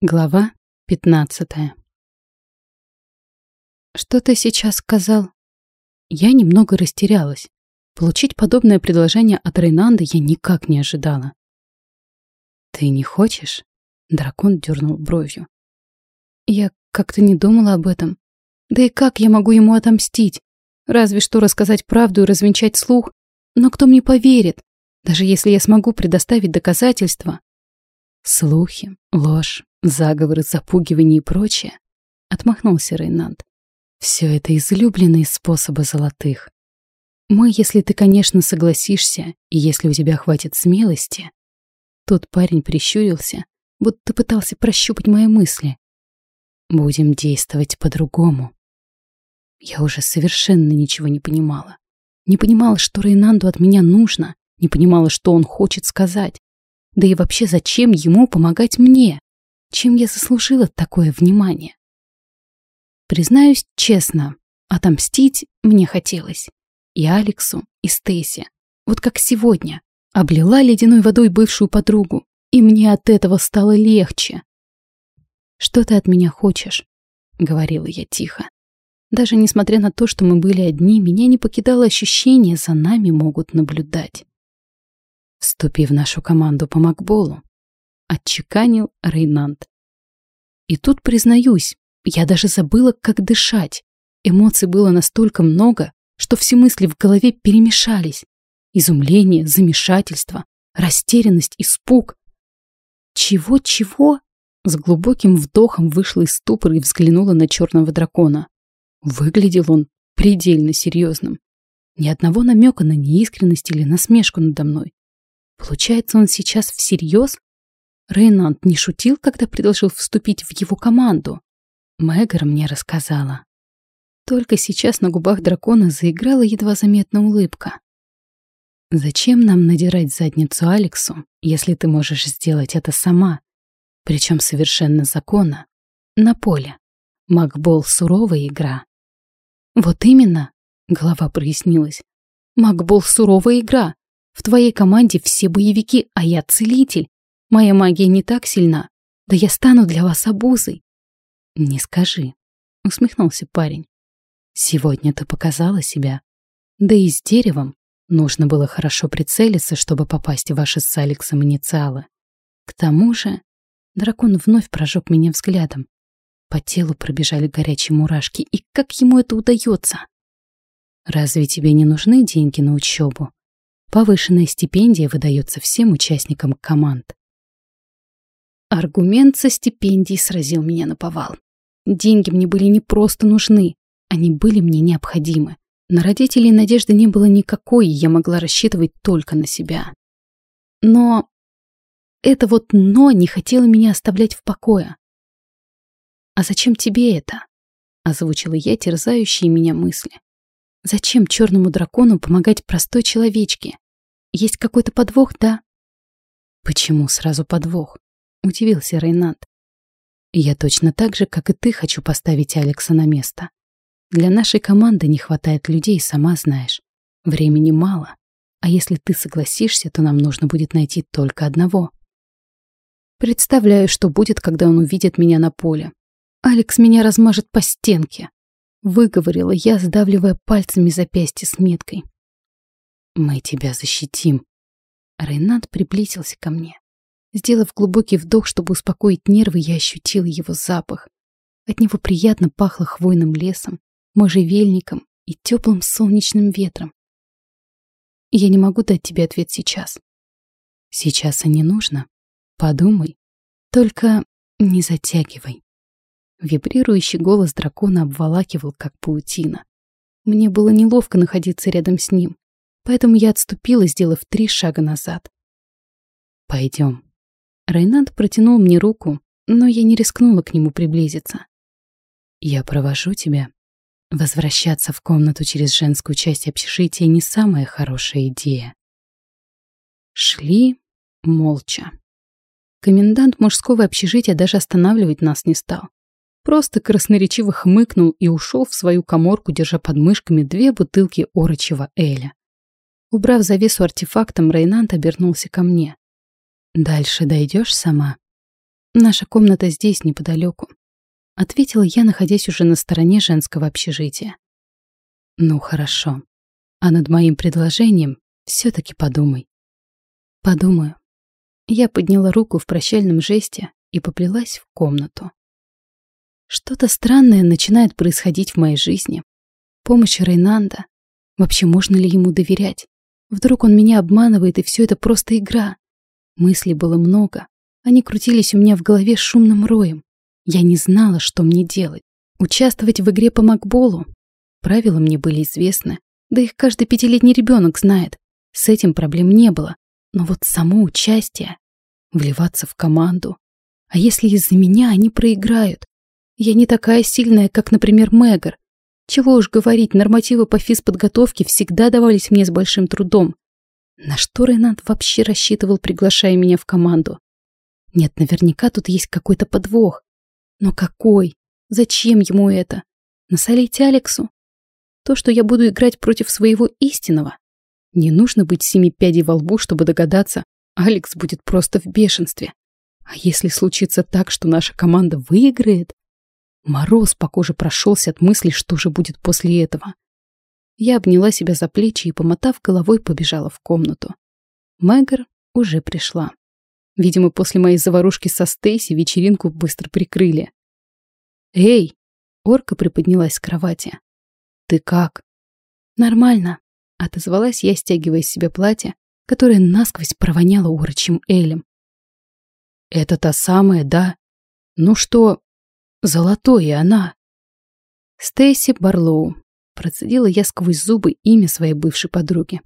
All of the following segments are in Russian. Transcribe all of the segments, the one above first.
Глава 15 «Что ты сейчас сказал?» Я немного растерялась. Получить подобное предложение от Рейнанда я никак не ожидала. «Ты не хочешь?» Дракон дернул бровью. «Я как-то не думала об этом. Да и как я могу ему отомстить? Разве что рассказать правду и развенчать слух. Но кто мне поверит? Даже если я смогу предоставить доказательства?» Слухи, ложь, заговоры, запугивание и прочее, отмахнулся Рейнанд. Все это излюбленные способы золотых. Мы, если ты, конечно, согласишься, и если у тебя хватит смелости. Тот парень прищурился, будто пытался прощупать мои мысли. Будем действовать по-другому. Я уже совершенно ничего не понимала. Не понимала, что Рейнанду от меня нужно, не понимала, что он хочет сказать. Да и вообще, зачем ему помогать мне? Чем я заслужила такое внимание? Признаюсь честно, отомстить мне хотелось. И Алексу, и Стейси. Вот как сегодня. Облила ледяной водой бывшую подругу, и мне от этого стало легче. «Что ты от меня хочешь?» — говорила я тихо. Даже несмотря на то, что мы были одни, меня не покидало ощущение, за нами могут наблюдать. «Вступи в нашу команду по Макболу», отчеканил Рейнанд. И тут признаюсь, я даже забыла, как дышать. Эмоций было настолько много, что все мысли в голове перемешались. Изумление, замешательство, растерянность, испуг. Чего-чего? С глубоким вдохом вышла из ступора и взглянула на черного дракона. Выглядел он предельно серьезным. Ни одного намека на неискренность или насмешку надо мной. Получается, он сейчас всерьез Рейнанд не шутил, когда предложил вступить в его команду. Мэгар мне рассказала. Только сейчас на губах дракона заиграла едва заметная улыбка. «Зачем нам надирать задницу Алексу, если ты можешь сделать это сама, причем совершенно законно, на поле? Макбол — суровая игра». «Вот именно», — голова прояснилась. «Макбол — суровая игра. В твоей команде все боевики, а я целитель. Моя магия не так сильна. Да я стану для вас обузой. Не скажи, усмехнулся парень. Сегодня ты показала себя. Да и с деревом нужно было хорошо прицелиться, чтобы попасть в ваши с Алексом инициалы. К тому же дракон вновь прожег меня взглядом. По телу пробежали горячие мурашки, и как ему это удается? Разве тебе не нужны деньги на учебу? Повышенная стипендия выдается всем участникам команд. Аргумент со стипендией сразил меня на повал. Деньги мне были не просто нужны, они были мне необходимы. На родителей надежды не было никакой, и я могла рассчитывать только на себя. Но это вот «но» не хотело меня оставлять в покое. «А зачем тебе это?» — озвучила я терзающие меня мысли. «Зачем черному дракону помогать простой человечке? Есть какой-то подвох, да?» «Почему сразу подвох?» — удивился Рейнат. «Я точно так же, как и ты, хочу поставить Алекса на место. Для нашей команды не хватает людей, сама знаешь. Времени мало. А если ты согласишься, то нам нужно будет найти только одного. Представляю, что будет, когда он увидит меня на поле. Алекс меня размажет по стенке. Выговорила я, сдавливая пальцами запястье с меткой. Мы тебя защитим. Рейнат приблизился ко мне. Сделав глубокий вдох, чтобы успокоить нервы, я ощутила его запах. От него приятно пахло хвойным лесом, можжевельником и теплым солнечным ветром. Я не могу дать тебе ответ сейчас. Сейчас и не нужно. Подумай. Только не затягивай. Вибрирующий голос дракона обволакивал, как паутина. Мне было неловко находиться рядом с ним, поэтому я отступила, сделав три шага назад. «Пойдем», Райнанд протянул мне руку, но я не рискнула к нему приблизиться. «Я провожу тебя. Возвращаться в комнату через женскую часть общежития не самая хорошая идея». Шли молча. Комендант мужского общежития даже останавливать нас не стал. Просто красноречиво хмыкнул и ушел в свою коморку, держа под мышками две бутылки орочего эля. Убрав завесу артефактом, Рейнант обернулся ко мне. Дальше дойдешь сама? Наша комната здесь, неподалеку. Ответила я, находясь уже на стороне женского общежития. Ну, хорошо. А над моим предложением все таки подумай. Подумаю. Я подняла руку в прощальном жесте и поплелась в комнату. Что-то странное начинает происходить в моей жизни. Помощь Рейнанда. Вообще, можно ли ему доверять? Вдруг он меня обманывает, и все это просто игра. Мыслей было много. Они крутились у меня в голове шумным роем. Я не знала, что мне делать. Участвовать в игре по макболу? Правила мне были известны. Да их каждый пятилетний ребенок знает. С этим проблем не было. Но вот само участие, вливаться в команду. А если из-за меня они проиграют? Я не такая сильная, как, например, Мэгар. Чего уж говорить, нормативы по физподготовке всегда давались мне с большим трудом. На что Ренат вообще рассчитывал, приглашая меня в команду? Нет, наверняка тут есть какой-то подвох. Но какой? Зачем ему это? Насолить Алексу? То, что я буду играть против своего истинного? Не нужно быть семи пядей во лбу, чтобы догадаться, Алекс будет просто в бешенстве. А если случится так, что наша команда выиграет? Мороз по коже прошелся от мысли, что же будет после этого. Я обняла себя за плечи и, помотав головой, побежала в комнату. Мэгер уже пришла. Видимо, после моей заварушки со Стейси вечеринку быстро прикрыли. «Эй!» — орка приподнялась с кровати. «Ты как?» «Нормально», — отозвалась я, стягивая с себя платье, которое насквозь провоняло урочим элем. «Это та самая, да? Ну что, золотое она?» Стейси Барлоу. Процедила я сквозь зубы имя своей бывшей подруги.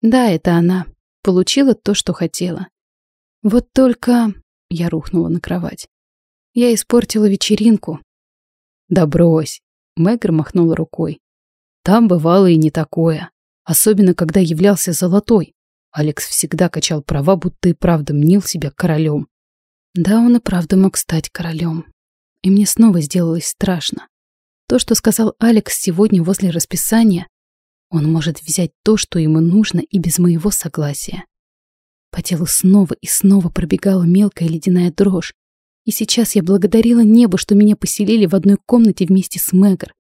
Да, это она. Получила то, что хотела. Вот только... Я рухнула на кровать. Я испортила вечеринку. Да брось. Мэгр махнула рукой. Там бывало и не такое. Особенно, когда являлся золотой. Алекс всегда качал права, будто и правда мнил себя королем. Да, он и правда мог стать королем. И мне снова сделалось страшно. То, что сказал Алекс сегодня возле расписания, он может взять то, что ему нужно, и без моего согласия. По телу снова и снова пробегала мелкая ледяная дрожь. И сейчас я благодарила небо, что меня поселили в одной комнате вместе с Мэгар.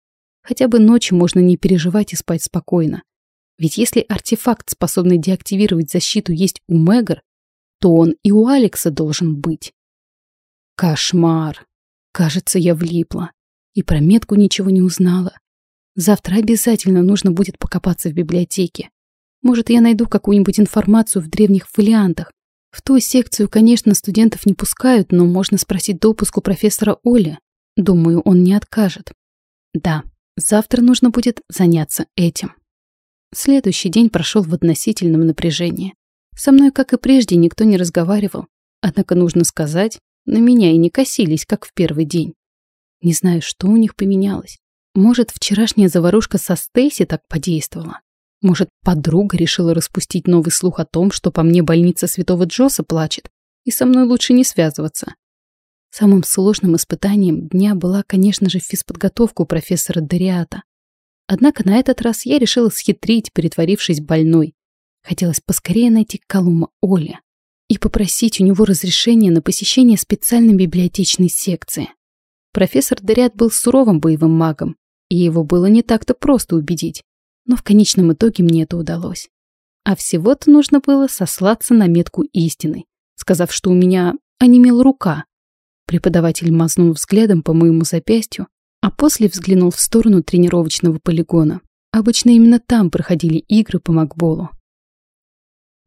Хотя бы ночью можно не переживать и спать спокойно. Ведь если артефакт, способный деактивировать защиту, есть у Мэгар, то он и у Алекса должен быть. Кошмар. Кажется, я влипла. И про метку ничего не узнала. Завтра обязательно нужно будет покопаться в библиотеке. Может, я найду какую-нибудь информацию в древних фолиантах. В ту секцию, конечно, студентов не пускают, но можно спросить допуск у профессора Оли. Думаю, он не откажет. Да, завтра нужно будет заняться этим. Следующий день прошел в относительном напряжении. Со мной, как и прежде, никто не разговаривал. Однако, нужно сказать, на меня и не косились, как в первый день. Не знаю, что у них поменялось. Может, вчерашняя заварушка со Стейси так подействовала? Может, подруга решила распустить новый слух о том, что по мне больница Святого Джоса плачет, и со мной лучше не связываться. Самым сложным испытанием дня была, конечно же, физподготовка у профессора Дориата. Однако на этот раз я решила схитрить, притворившись больной. Хотелось поскорее найти Колума Оли и попросить у него разрешения на посещение специальной библиотечной секции. Профессор Дориат был суровым боевым магом, и его было не так-то просто убедить но в конечном итоге мне это удалось. А всего-то нужно было сослаться на метку истины, сказав, что у меня онемела рука. Преподаватель мазнул взглядом по моему запястью, а после взглянул в сторону тренировочного полигона. Обычно именно там проходили игры по макболу.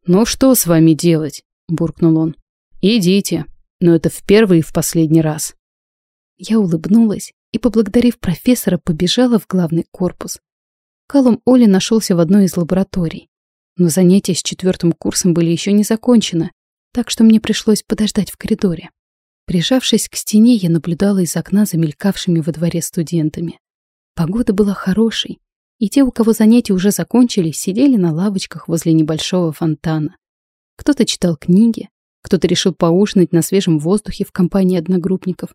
«Ну что с вами делать?» – буркнул он. «Идите, но это в первый и в последний раз». Я улыбнулась и, поблагодарив профессора, побежала в главный корпус. Калум Оли нашелся в одной из лабораторий. Но занятия с четвертым курсом были еще не закончены, так что мне пришлось подождать в коридоре. Прижавшись к стене, я наблюдала из окна за мелькавшими во дворе студентами. Погода была хорошей, и те, у кого занятия уже закончились, сидели на лавочках возле небольшого фонтана. Кто-то читал книги, кто-то решил поужинать на свежем воздухе в компании одногруппников.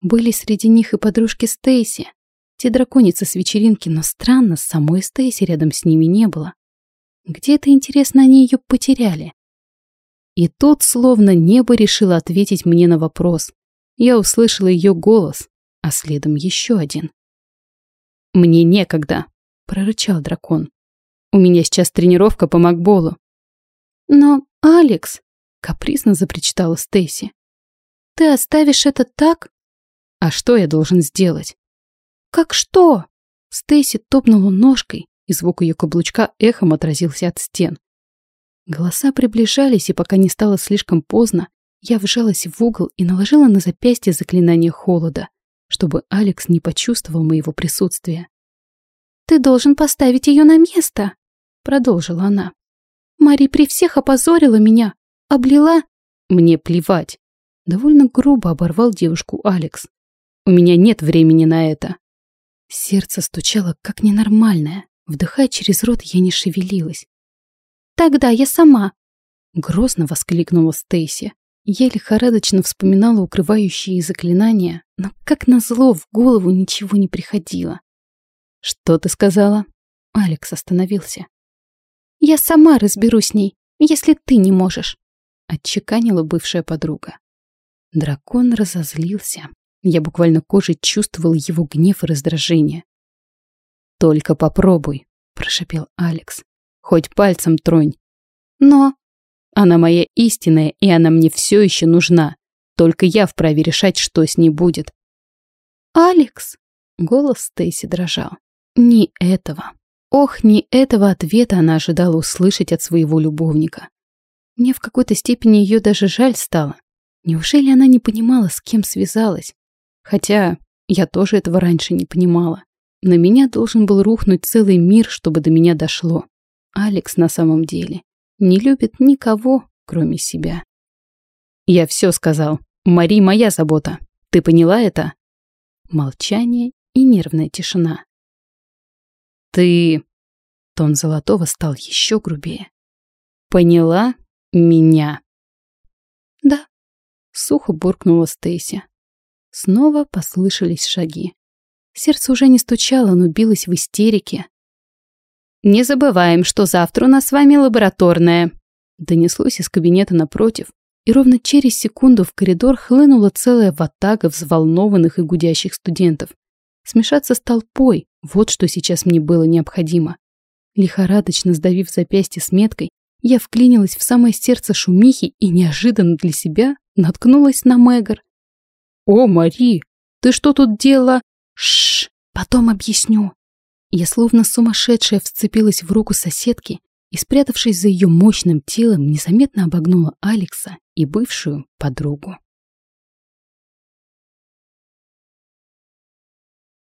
Были среди них и подружки Стейси, те драконицы с вечеринки, но странно, самой Стейси рядом с ними не было. Где-то, интересно, они ее потеряли. И тут словно небо решило ответить мне на вопрос. Я услышала ее голос, а следом еще один. «Мне некогда», — прорычал дракон. «У меня сейчас тренировка по макболу». «Но, Алекс», — капризно запричитала Стейси, «ты оставишь это так?» «А что я должен сделать?» «Как что?» Стейси топнула ножкой, и звук ее каблучка эхом отразился от стен. Голоса приближались, и пока не стало слишком поздно, я вжалась в угол и наложила на запястье заклинание холода, чтобы Алекс не почувствовал моего присутствия. «Ты должен поставить ее на место», — продолжила она. «Мари при всех опозорила меня, облила...» «Мне плевать». Довольно грубо оборвал девушку Алекс. «У меня нет времени на это». Сердце стучало как ненормальное. Вдыхая через рот, я не шевелилась. «Тогда я сама!» Грозно воскликнула Стейси. Я лихорадочно вспоминала укрывающие заклинания, но, как назло, в голову ничего не приходило. «Что ты сказала?» Алекс остановился. «Я сама разберусь с ней, если ты не можешь», отчеканила бывшая подруга. Дракон разозлился. Я буквально кожей чувствовал его гнев и раздражение. «Только попробуй», — прошепел Алекс. «Хоть пальцем тронь». «Но...» «Она моя истинная, и она мне все еще нужна. Только я вправе решать, что с ней будет». «Алекс!» — голос Стейси дрожал. Не этого. Ох, не этого ответа она ожидала услышать от своего любовника. Мне в какой-то степени ее даже жаль стало. Неужели она не понимала, с кем связалась? Хотя я тоже этого раньше не понимала. На меня должен был рухнуть целый мир, чтобы до меня дошло. Алекс на самом деле не любит никого, кроме себя. Я все сказал. Мари моя забота. Ты поняла это? Молчание и нервная тишина. Ты... Тон Золотого стал еще грубее. Поняла меня? Да. Сухо буркнула Стейси. Снова послышались шаги. Сердце уже не стучало, но билось в истерике. «Не забываем, что завтра у нас с вами лабораторная», донеслось из кабинета напротив, и ровно через секунду в коридор хлынула целая ватага взволнованных и гудящих студентов. Смешаться с толпой – вот что сейчас мне было необходимо. Лихорадочно сдавив запястье с меткой, я вклинилась в самое сердце шумихи и неожиданно для себя наткнулась на Мэгар. «О, Мари, ты что тут делала?» Шш, потом объясню. Я словно сумасшедшая вцепилась в руку соседки и, спрятавшись за ее мощным телом, незаметно обогнула Алекса и бывшую подругу.